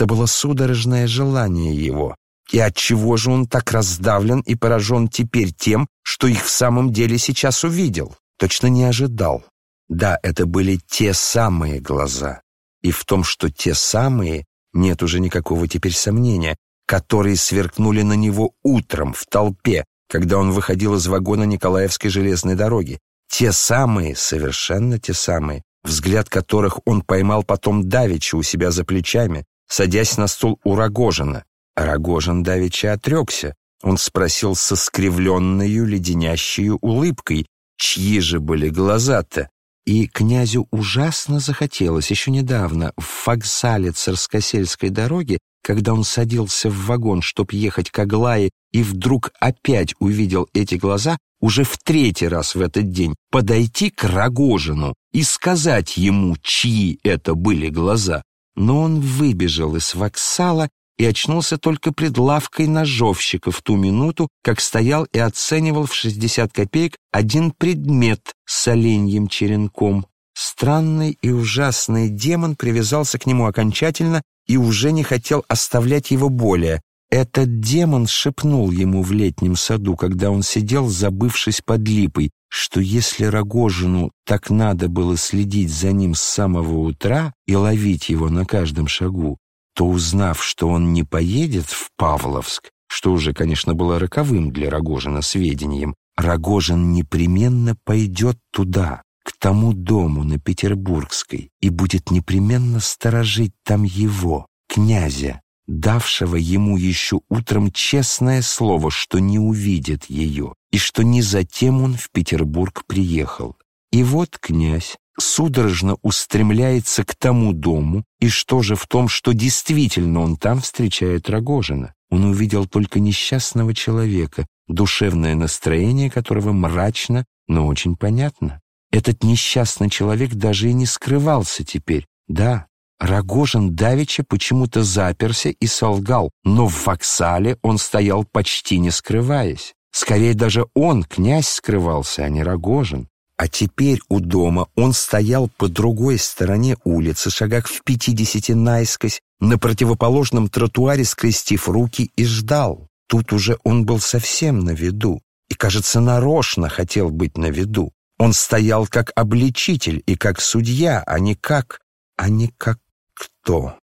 Это было судорожное желание его. И отчего же он так раздавлен и поражен теперь тем, что их в самом деле сейчас увидел? Точно не ожидал. Да, это были те самые глаза. И в том, что те самые, нет уже никакого теперь сомнения, которые сверкнули на него утром в толпе, когда он выходил из вагона Николаевской железной дороги. Те самые, совершенно те самые, взгляд которых он поймал потом давеча у себя за плечами, садясь на стул у Рогожина. Рогожин давеча отрекся. Он спросил со скривленною леденящей улыбкой, чьи же были глаза-то. И князю ужасно захотелось еще недавно в вокзале Царскосельской дороги, когда он садился в вагон, чтоб ехать к Аглае, и вдруг опять увидел эти глаза, уже в третий раз в этот день, подойти к Рогожину и сказать ему, чьи это были глаза. Но он выбежал из воксала и очнулся только пред лавкой ножовщика в ту минуту, как стоял и оценивал в 60 копеек один предмет с оленьим черенком. Странный и ужасный демон привязался к нему окончательно и уже не хотел оставлять его более. Этот демон шепнул ему в летнем саду, когда он сидел, забывшись под липой, что если Рогожину так надо было следить за ним с самого утра и ловить его на каждом шагу, то, узнав, что он не поедет в Павловск, что уже, конечно, было роковым для Рогожина сведением, Рогожин непременно пойдет туда, к тому дому на Петербургской, и будет непременно сторожить там его, князя, давшего ему еще утром честное слово, что не увидит ее, и что не затем он в Петербург приехал. И вот князь, судорожно устремляется к тому дому, и что же в том, что действительно он там встречает Рогожина? Он увидел только несчастного человека, душевное настроение которого мрачно, но очень понятно. Этот несчастный человек даже и не скрывался теперь. Да, Рогожин давеча почему-то заперся и солгал, но в воксале он стоял почти не скрываясь. Скорее даже он, князь, скрывался, а не Рогожин. А теперь у дома он стоял по другой стороне улицы, шагах в пятидесяти наискось, на противоположном тротуаре скрестив руки и ждал. Тут уже он был совсем на виду и, кажется, нарочно хотел быть на виду. Он стоял как обличитель и как судья, а не как... а не как кто.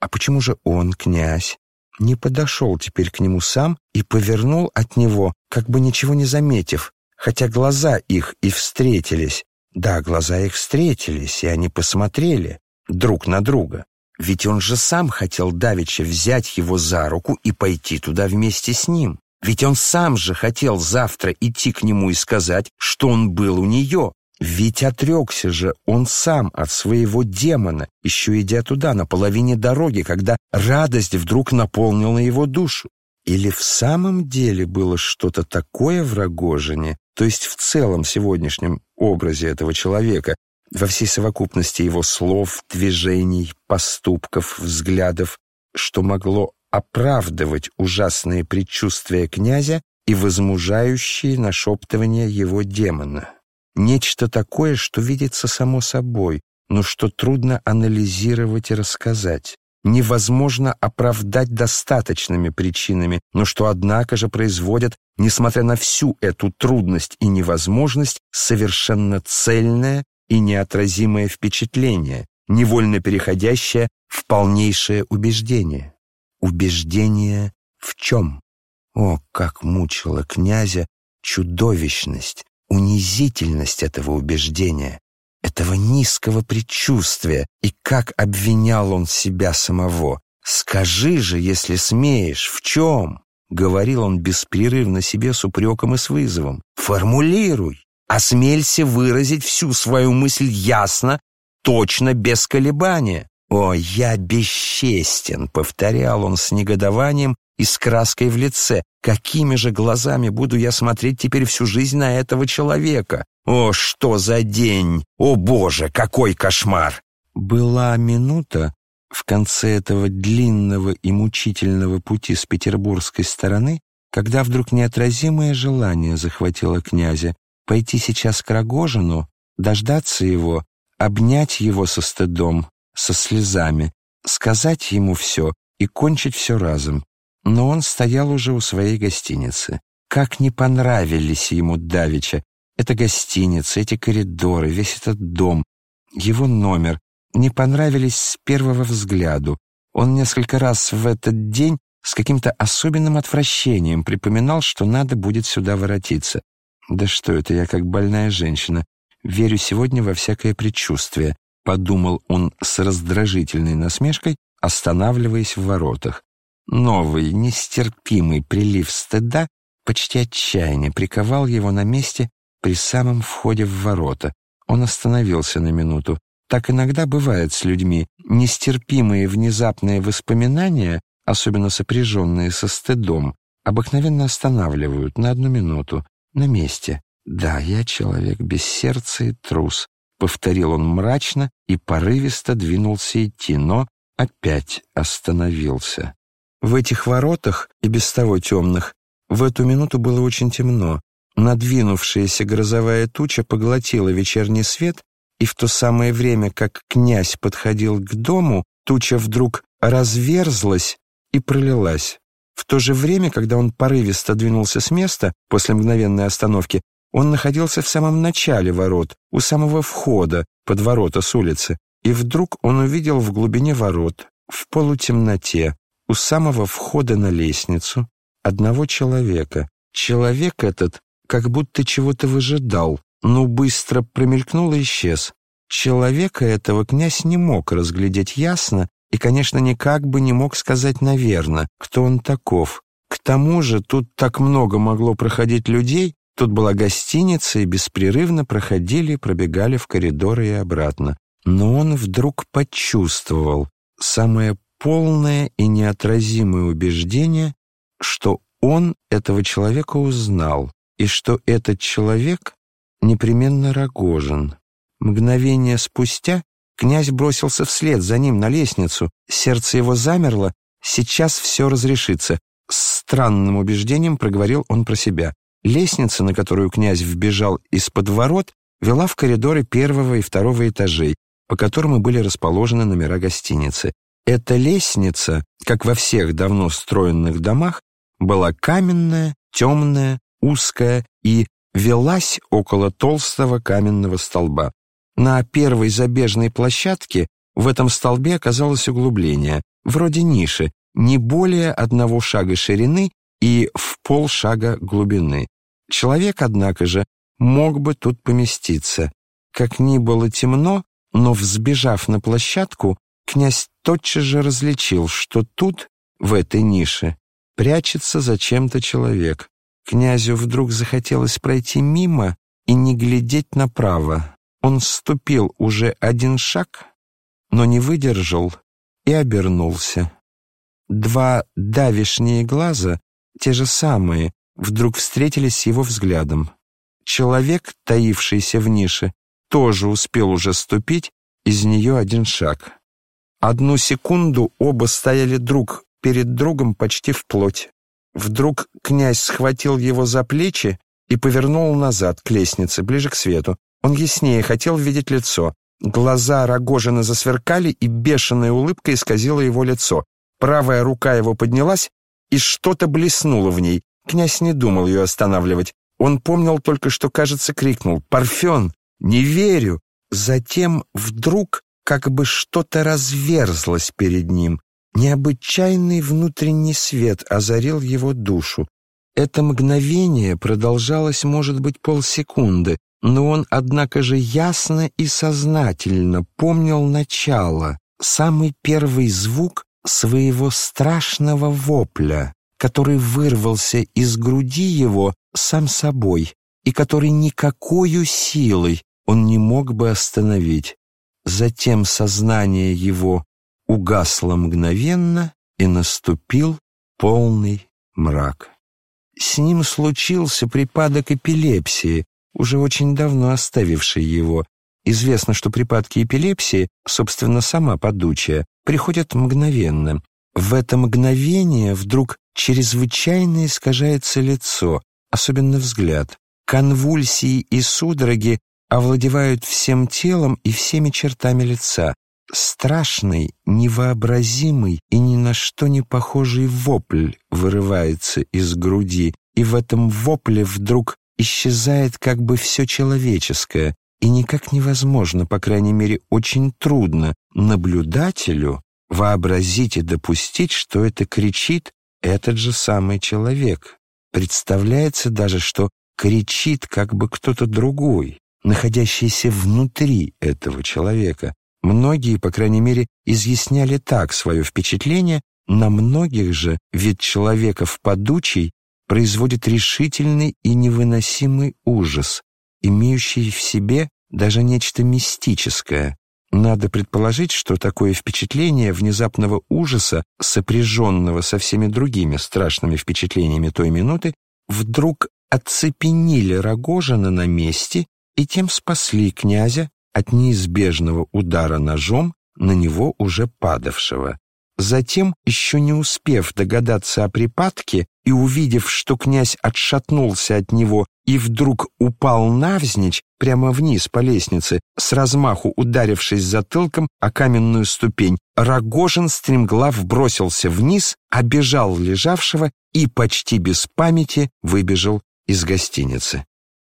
А почему же он, князь, не подошел теперь к нему сам и повернул от него, как бы ничего не заметив, хотя глаза их и встретились. Да, глаза их встретились, и они посмотрели друг на друга. Ведь он же сам хотел давеча взять его за руку и пойти туда вместе с ним. Ведь он сам же хотел завтра идти к нему и сказать, что он был у нее. Ведь отрекся же он сам от своего демона, еще идя туда, на половине дороги, когда радость вдруг наполнила его душу. Или в самом деле было что-то такое в Рогожине, то есть в целом сегодняшнем образе этого человека, во всей совокупности его слов, движений, поступков, взглядов, что могло оправдывать ужасные предчувствия князя и возмужающие нашептывания его демона. Нечто такое, что видится само собой, но что трудно анализировать и рассказать невозможно оправдать достаточными причинами, но что, однако же, производят, несмотря на всю эту трудность и невозможность, совершенно цельное и неотразимое впечатление, невольно переходящее в полнейшее убеждение. Убеждение в чем? О, как мучила князя чудовищность, унизительность этого убеждения, этого низкого предчувствия, и как обвинял он себя самого. «Скажи же, если смеешь, в чем?» — говорил он беспрерывно себе с упреком и с вызовом. «Формулируй, осмелься выразить всю свою мысль ясно, точно, без колебания». «О, я бесчестен!» — повторял он с негодованием и с краской в лице. «Какими же глазами буду я смотреть теперь всю жизнь на этого человека? О, что за день! О, Боже, какой кошмар!» Была минута в конце этого длинного и мучительного пути с петербургской стороны, когда вдруг неотразимое желание захватило князя пойти сейчас к Рогожину, дождаться его, обнять его со стыдом, со слезами, сказать ему все и кончить все разом. Но он стоял уже у своей гостиницы. Как не понравились ему Давича эта гостиница, эти коридоры, весь этот дом, его номер, не понравились с первого взгляду. Он несколько раз в этот день с каким-то особенным отвращением припоминал, что надо будет сюда воротиться. «Да что это, я как больная женщина. Верю сегодня во всякое предчувствие», — подумал он с раздражительной насмешкой, останавливаясь в воротах. Новый, нестерпимый прилив стыда, почти отчаяние, приковал его на месте при самом входе в ворота. Он остановился на минуту. Так иногда бывает с людьми. Нестерпимые внезапные воспоминания, особенно сопряженные со стыдом, обыкновенно останавливают на одну минуту, на месте. «Да, я человек без сердца и трус», — повторил он мрачно и порывисто двинулся идти, но опять остановился. В этих воротах, и без того темных, в эту минуту было очень темно. Надвинувшаяся грозовая туча поглотила вечерний свет, и в то самое время, как князь подходил к дому, туча вдруг разверзлась и пролилась. В то же время, когда он порывисто двинулся с места после мгновенной остановки, он находился в самом начале ворот, у самого входа под ворота с улицы, и вдруг он увидел в глубине ворот, в полутемноте, у самого входа на лестницу, одного человека. Человек этот как будто чего-то выжидал, но быстро промелькнул и исчез. Человека этого князь не мог разглядеть ясно и, конечно, никак бы не мог сказать наверно, кто он таков. К тому же тут так много могло проходить людей, тут была гостиница, и беспрерывно проходили и пробегали в коридоры и обратно. Но он вдруг почувствовал самое полное и неотразимое убеждение, что он этого человека узнал, и что этот человек непременно Рогожин. Мгновение спустя князь бросился вслед за ним на лестницу, сердце его замерло, сейчас все разрешится. С странным убеждением проговорил он про себя. Лестница, на которую князь вбежал из-под ворот, вела в коридоры первого и второго этажей, по которым и были расположены номера гостиницы. Эта лестница, как во всех давно строенных домах, была каменная, темная, узкая и велась около толстого каменного столба. На первой забежной площадке в этом столбе оказалось углубление, вроде ниши, не более одного шага ширины и в полшага глубины. Человек, однако же, мог бы тут поместиться. Как ни было темно, но, взбежав на площадку, князь тотчас же различил, что тут, в этой нише, прячется зачем-то человек. Князю вдруг захотелось пройти мимо и не глядеть направо. Он ступил уже один шаг, но не выдержал и обернулся. Два давишние глаза, те же самые, вдруг встретились с его взглядом. Человек, таившийся в нише, тоже успел уже ступить из нее один шаг. Одну секунду оба стояли друг перед другом почти вплоть. Вдруг князь схватил его за плечи и повернул назад к лестнице, ближе к свету. Он яснее хотел видеть лицо. Глаза Рогожина засверкали, и бешеная улыбка исказила его лицо. Правая рука его поднялась, и что-то блеснуло в ней. Князь не думал ее останавливать. Он помнил только, что, кажется, крикнул «Парфен! Не верю!» Затем вдруг как бы что-то разверзлось перед ним. Необычайный внутренний свет озарил его душу. Это мгновение продолжалось, может быть, полсекунды, но он, однако же, ясно и сознательно помнил начало, самый первый звук своего страшного вопля, который вырвался из груди его сам собой и который никакою силой он не мог бы остановить. Затем сознание его угасло мгновенно, и наступил полный мрак. С ним случился припадок эпилепсии, уже очень давно оставивший его. Известно, что припадки эпилепсии, собственно, сама подучая, приходят мгновенно. В это мгновение вдруг чрезвычайно искажается лицо, особенно взгляд. Конвульсии и судороги овладевают всем телом и всеми чертами лица. страшный, невообразимый и ни на что не похожий вопль вырывается из груди, и в этом вопле вдруг исчезает как бы все человеческое, и никак невозможно, по крайней мере, очень трудно наблюдателю вообразить и допустить, что это кричит этот же самый человек. Представляется даже, что кричит как бы кто-то другой, находящийся внутри этого человека. Многие, по крайней мере, изъясняли так свое впечатление, на многих же вид человека в подучий производит решительный и невыносимый ужас, имеющий в себе даже нечто мистическое. Надо предположить, что такое впечатление внезапного ужаса, сопряженного со всеми другими страшными впечатлениями той минуты, вдруг оцепенили Рогожина на месте и тем спасли князя от неизбежного удара ножом на него уже падавшего. Затем, еще не успев догадаться о припадке и увидев, что князь отшатнулся от него и вдруг упал навзничь прямо вниз по лестнице, с размаху ударившись затылком о каменную ступень, Рогожин стремглав бросился вниз, обежал лежавшего и почти без памяти выбежал из гостиницы.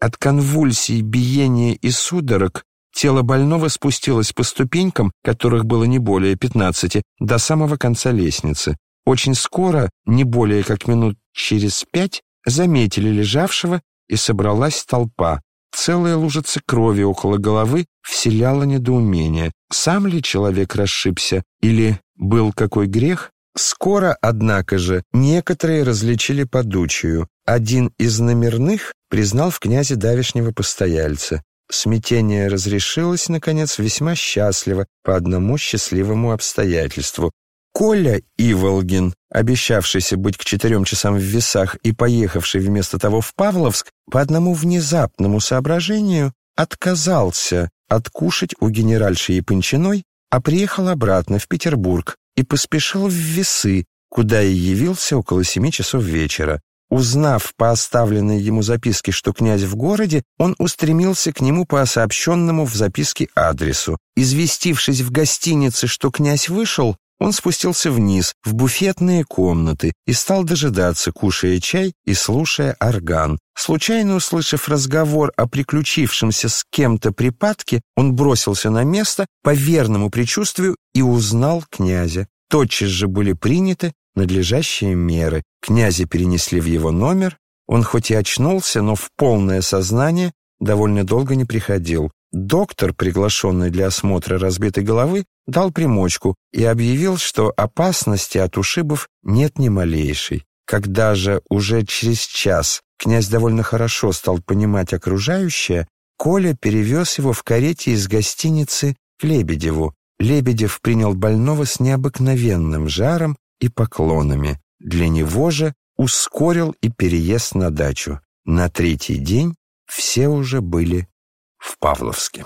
От конвульсий, биения и судорог Тело больного спустилось по ступенькам, которых было не более пятнадцати, до самого конца лестницы. Очень скоро, не более как минут через пять, заметили лежавшего, и собралась толпа. Целая лужица крови около головы вселяла недоумение. Сам ли человек расшибся или был какой грех? Скоро, однако же, некоторые различили подучию. Один из номерных признал в князе давешнего постояльца. Смятение разрешилось, наконец, весьма счастливо по одному счастливому обстоятельству. Коля Иволгин, обещавшийся быть к четырем часам в весах и поехавший вместо того в Павловск, по одному внезапному соображению отказался откушать у генеральши Япончиной, а приехал обратно в Петербург и поспешил в весы, куда и явился около семи часов вечера. Узнав по оставленной ему записке, что князь в городе, он устремился к нему по сообщенному в записке адресу. Известившись в гостинице, что князь вышел, он спустился вниз, в буфетные комнаты, и стал дожидаться, кушая чай и слушая орган. Случайно услышав разговор о приключившемся с кем-то припадке, он бросился на место по верному предчувствию и узнал князя. Тотчас же были приняты надлежащие меры. Князя перенесли в его номер. Он хоть и очнулся, но в полное сознание довольно долго не приходил. Доктор, приглашенный для осмотра разбитой головы, дал примочку и объявил, что опасности от ушибов нет ни малейшей. Когда же уже через час князь довольно хорошо стал понимать окружающее, Коля перевез его в карете из гостиницы к Лебедеву. Лебедев принял больного с необыкновенным жаром и поклонами. Для него же ускорил и переезд на дачу. На третий день все уже были в Павловске.